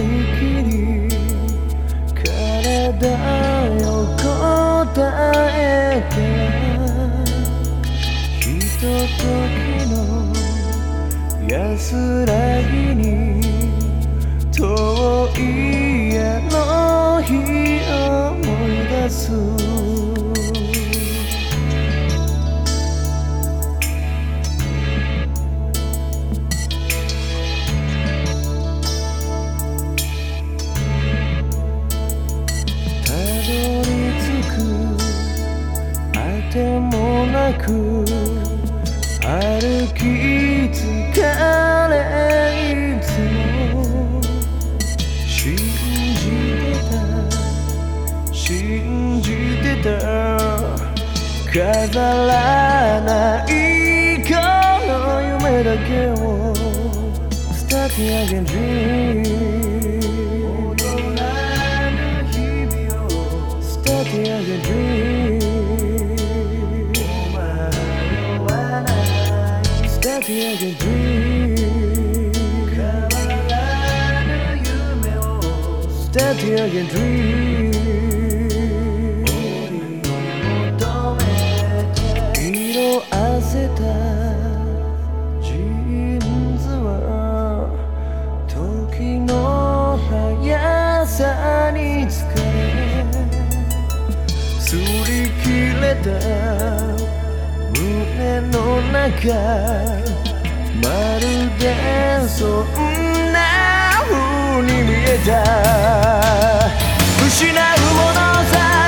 に体を答えてひとときの安らぎに遠いあの日を思い出すなく歩き疲れいつも信じてた信じてた飾らないこの夢だけを Stuck in a dream 大人の日々を。Stuck in a dream Starting again dream 変わら夢を Starting again dream 求め色あせたジーンズは時の速さに疲れ擦り切れた胸の中まるでそんな風に見えた。失うものさ